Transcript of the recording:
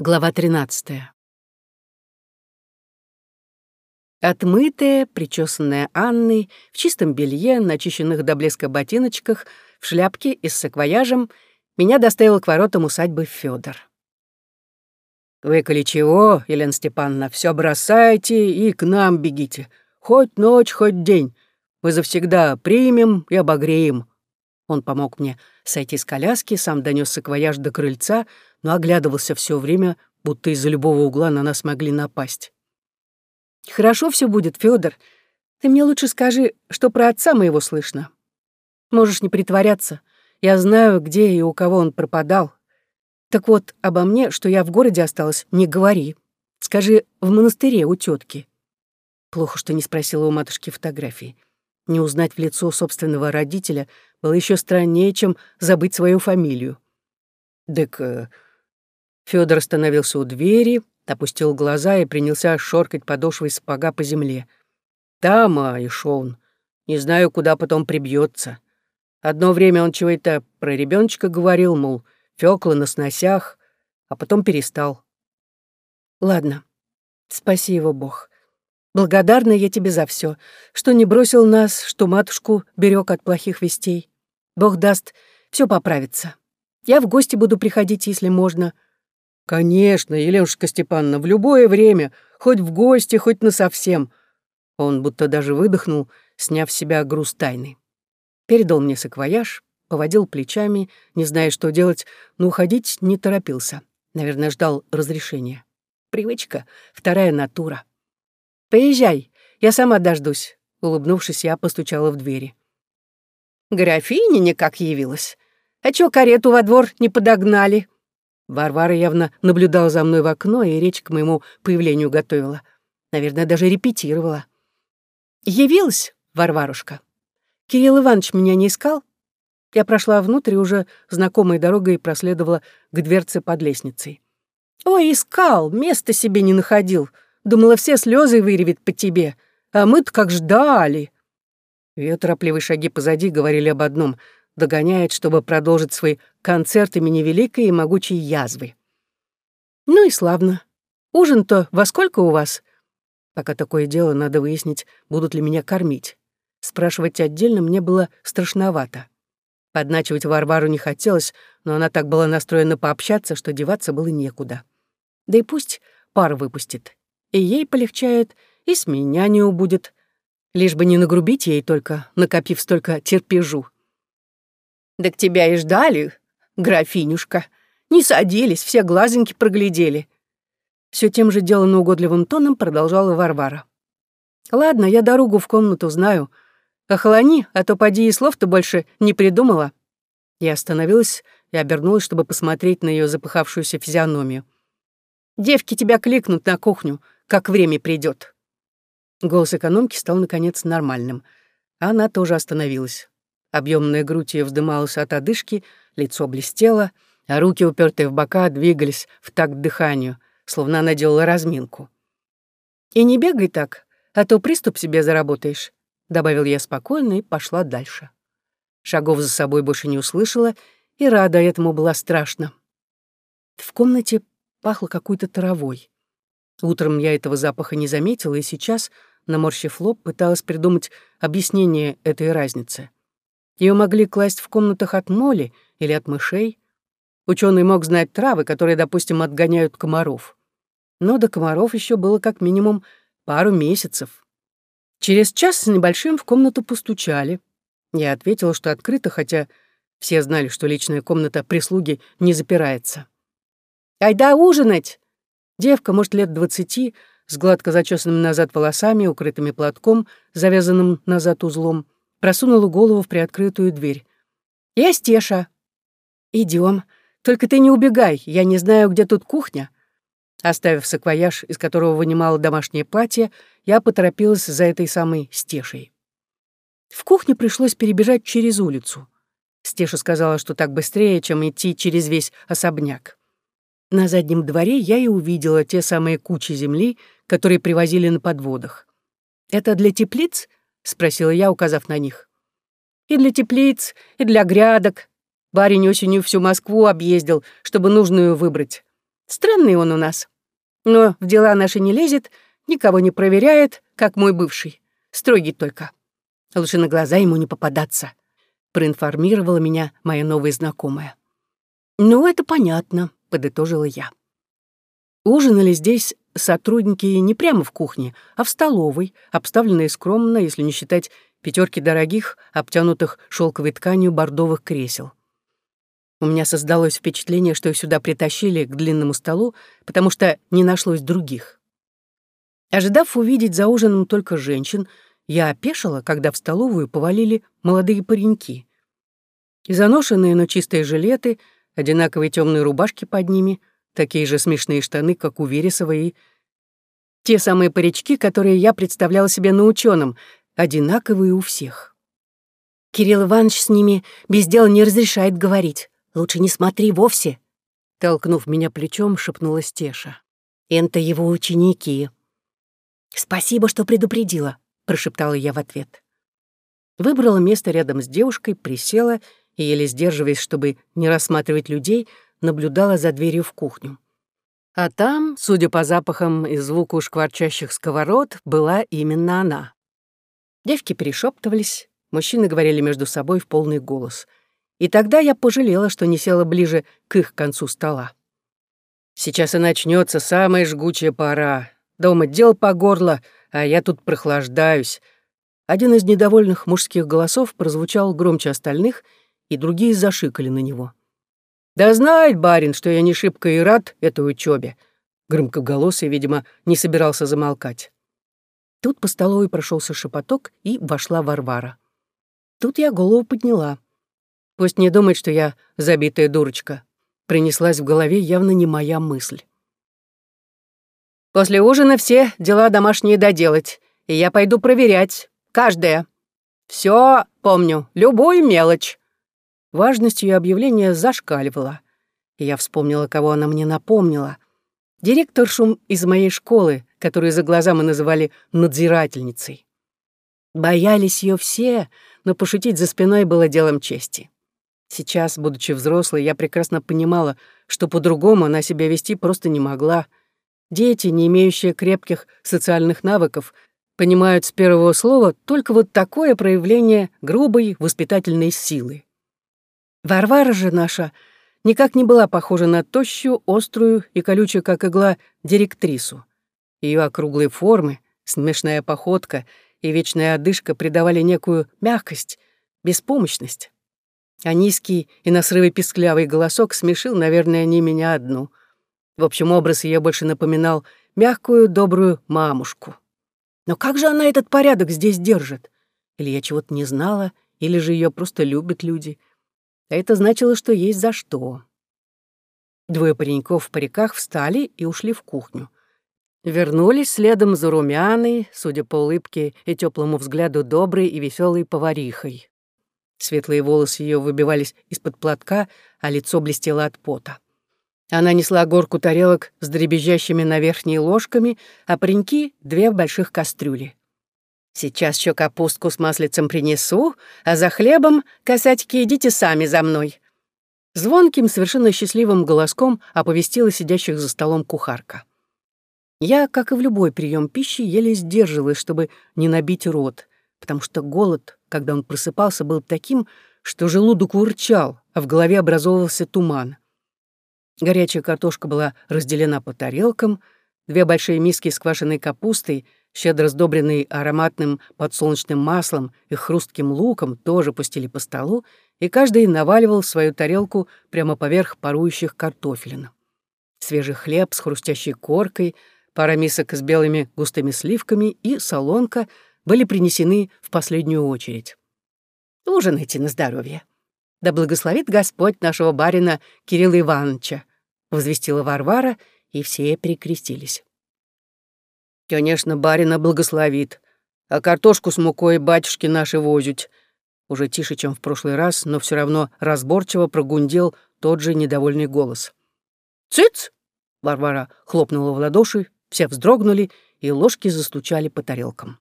Глава 13. Отмытая, причесанная Анной, в чистом белье, начищенных до блеска ботиночках, в шляпке и с саквояжем, меня доставил к воротам усадьбы Федор. «Вы, коли чего, Елена Степановна, все бросайте и к нам бегите. Хоть ночь, хоть день. Мы завсегда примем и обогреем». Он помог мне сойти с коляски, сам донес саквояж до крыльца, но оглядывался все время, будто из-за любого угла на нас могли напасть. «Хорошо все будет, Федор. Ты мне лучше скажи, что про отца моего слышно. Можешь не притворяться. Я знаю, где и у кого он пропадал. Так вот, обо мне, что я в городе осталась, не говори. Скажи, в монастыре у тетки. Плохо, что не спросила у матушки фотографии. Не узнать в лицо собственного родителя было еще страннее, чем забыть свою фамилию. «Так э, Федор остановился у двери, опустил глаза и принялся шоркать подошвой сапога по земле. Там, а, и он. Не знаю, куда потом прибьется. Одно время он чего-то про ребеночка говорил, мол, Фёкла на сносях, а потом перестал. Ладно, спаси его Бог. Благодарна я тебе за все, что не бросил нас, что матушку берег от плохих вестей. Бог даст, все поправится. Я в гости буду приходить, если можно, «Конечно, Еленушка Степановна, в любое время, хоть в гости, хоть насовсем». Он будто даже выдохнул, сняв с себя груз тайны. Передал мне саквояж, поводил плечами, не зная, что делать, но уходить не торопился. Наверное, ждал разрешения. Привычка, вторая натура. «Поезжай, я сама дождусь», — улыбнувшись, я постучала в двери. «Графиня никак явилась. А чё карету во двор не подогнали?» Варвара явно наблюдала за мной в окно и речь к моему появлению готовила. Наверное, даже репетировала. «Явилась, Варварушка. Кирилл Иванович меня не искал?» Я прошла внутрь уже знакомой дорогой и проследовала к дверце под лестницей. «Ой, искал, места себе не находил. Думала, все слезы выревет по тебе. А мы-то как ждали». Ее торопливые шаги позади говорили об одном — догоняет, чтобы продолжить свой концерт имени великой и могучей язвы. Ну и славно. Ужин-то во сколько у вас? Пока такое дело, надо выяснить, будут ли меня кормить. Спрашивать отдельно мне было страшновато. Подначивать Варвару не хотелось, но она так была настроена пообщаться, что деваться было некуда. Да и пусть пар выпустит. И ей полегчает, и с меня не убудет. Лишь бы не нагрубить ей только, накопив столько терпежу. «Так тебя и ждали, графинюшка. Не садились, все глазеньки проглядели». Все тем же деланно угодливым тоном продолжала Варвара. «Ладно, я дорогу в комнату знаю. Охолони, а то поди и слов-то больше не придумала». Я остановилась и обернулась, чтобы посмотреть на ее запыхавшуюся физиономию. «Девки тебя кликнут на кухню, как время придет. Голос экономки стал, наконец, нормальным. Она тоже остановилась. Объемная грудь ее вздымалась от одышки, лицо блестело, а руки, упертые в бока, двигались в такт дыханию, словно она делала разминку. «И не бегай так, а то приступ себе заработаешь», — добавил я спокойно и пошла дальше. Шагов за собой больше не услышала, и рада этому была страшно. В комнате пахло какой-то травой. Утром я этого запаха не заметила, и сейчас, наморщив лоб, пыталась придумать объяснение этой разницы. Ее могли класть в комнатах от моли или от мышей. Ученый мог знать травы, которые, допустим, отгоняют комаров. Но до комаров еще было как минимум пару месяцев. Через час с небольшим в комнату постучали. Я ответила, что открыто, хотя все знали, что личная комната прислуги не запирается. «Айда ужинать!» Девка, может, лет двадцати, с гладко зачесанными назад волосами, укрытыми платком, завязанным назад узлом, просунула голову в приоткрытую дверь. «Я Стеша». Идем. Только ты не убегай, я не знаю, где тут кухня». Оставив саквояж, из которого вынимала домашнее платье, я поторопилась за этой самой Стешей. В кухне пришлось перебежать через улицу. Стеша сказала, что так быстрее, чем идти через весь особняк. На заднем дворе я и увидела те самые кучи земли, которые привозили на подводах. «Это для теплиц?» — спросила я, указав на них. «И для теплиц, и для грядок. Барень осенью всю Москву объездил, чтобы нужную выбрать. Странный он у нас. Но в дела наши не лезет, никого не проверяет, как мой бывший. Строгий только. Лучше на глаза ему не попадаться», — проинформировала меня моя новая знакомая. «Ну, это понятно», — подытожила я. Ужинали здесь сотрудники не прямо в кухне, а в столовой, обставленной скромно, если не считать пятерки дорогих, обтянутых шелковой тканью бордовых кресел. У меня создалось впечатление, что их сюда притащили к длинному столу, потому что не нашлось других. Ожидав увидеть за ужином только женщин, я опешила, когда в столовую повалили молодые пареньки. Заношенные, но чистые жилеты, одинаковые темные рубашки под ними, такие же смешные штаны, как у Вересова, и те самые парички, которые я представляла себе на ученом, одинаковые у всех. Кирилл Иванович с ними без дела не разрешает говорить. Лучше не смотри вовсе. Толкнув меня плечом, шепнула Стеша. Это его ученики. Спасибо, что предупредила, прошептала я в ответ. Выбрала место рядом с девушкой, присела и, еле сдерживаясь, чтобы не рассматривать людей, наблюдала за дверью в кухню. А там, судя по запахам и звуку шкварчащих сковород, была именно она. Девки перешептывались, мужчины говорили между собой в полный голос. И тогда я пожалела, что не села ближе к их концу стола. Сейчас и начнется самая жгучая пора. Дома дел по горло, а я тут прохлаждаюсь. Один из недовольных мужских голосов прозвучал громче остальных, и другие зашикали на него. «Да знает барин, что я не шибко и рад этой учебе. Громкоголосый, видимо, не собирался замолкать. Тут по столовой прошелся шепоток, и вошла Варвара. Тут я голову подняла. Пусть не думает, что я забитая дурочка. Принеслась в голове явно не моя мысль. После ужина все дела домашние доделать, и я пойду проверять. Каждая. Все помню, любую мелочь. Важность ее объявления зашкаливала. И я вспомнила, кого она мне напомнила. Директоршу из моей школы, которую за глаза мы называли надзирательницей. Боялись ее все, но пошутить за спиной было делом чести. Сейчас, будучи взрослой, я прекрасно понимала, что по-другому она себя вести просто не могла. Дети, не имеющие крепких социальных навыков, понимают с первого слова только вот такое проявление грубой воспитательной силы. Варвара же наша никак не была похожа на тощую, острую и колючую, как игла, директрису. Ее округлые формы, смешная походка и вечная одышка придавали некую мягкость, беспомощность. А низкий и на срыве писклявый голосок смешил, наверное, не меня одну. В общем, образ ее больше напоминал мягкую, добрую мамушку. Но как же она этот порядок здесь держит? Или я чего-то не знала, или же ее просто любят люди. А это значило, что есть за что. Двое пареньков в париках встали и ушли в кухню. Вернулись следом за румяной, судя по улыбке и теплому взгляду, доброй и веселой поварихой. Светлые волосы ее выбивались из-под платка, а лицо блестело от пота. Она несла горку тарелок с дребезжащими на верхней ложками, а пареньки — две больших кастрюли. «Сейчас еще капустку с маслицем принесу, а за хлебом, касатики, идите сами за мной». Звонким, совершенно счастливым голоском оповестила сидящих за столом кухарка. Я, как и в любой прием пищи, еле сдерживалась, чтобы не набить рот, потому что голод, когда он просыпался, был таким, что желудок урчал, а в голове образовывался туман. Горячая картошка была разделена по тарелкам, две большие миски с квашеной капустой, щедро сдобренной ароматным подсолнечным маслом и хрустким луком, тоже пустили по столу, и каждый наваливал свою тарелку прямо поверх парующих картофелин. Свежий хлеб с хрустящей коркой — пара мисок с белыми густыми сливками и солонка были принесены в последнюю очередь. «Ужинайте на здоровье. Да благословит Господь нашего барина Кирилла Ивановича», возвестила Варвара, и все перекрестились. «Конечно, барина благословит, а картошку с мукой батюшки наши возят», уже тише, чем в прошлый раз, но все равно разборчиво прогундел тот же недовольный голос. «Цыц!» — Варвара хлопнула в ладоши, все вздрогнули, и ложки застучали по тарелкам.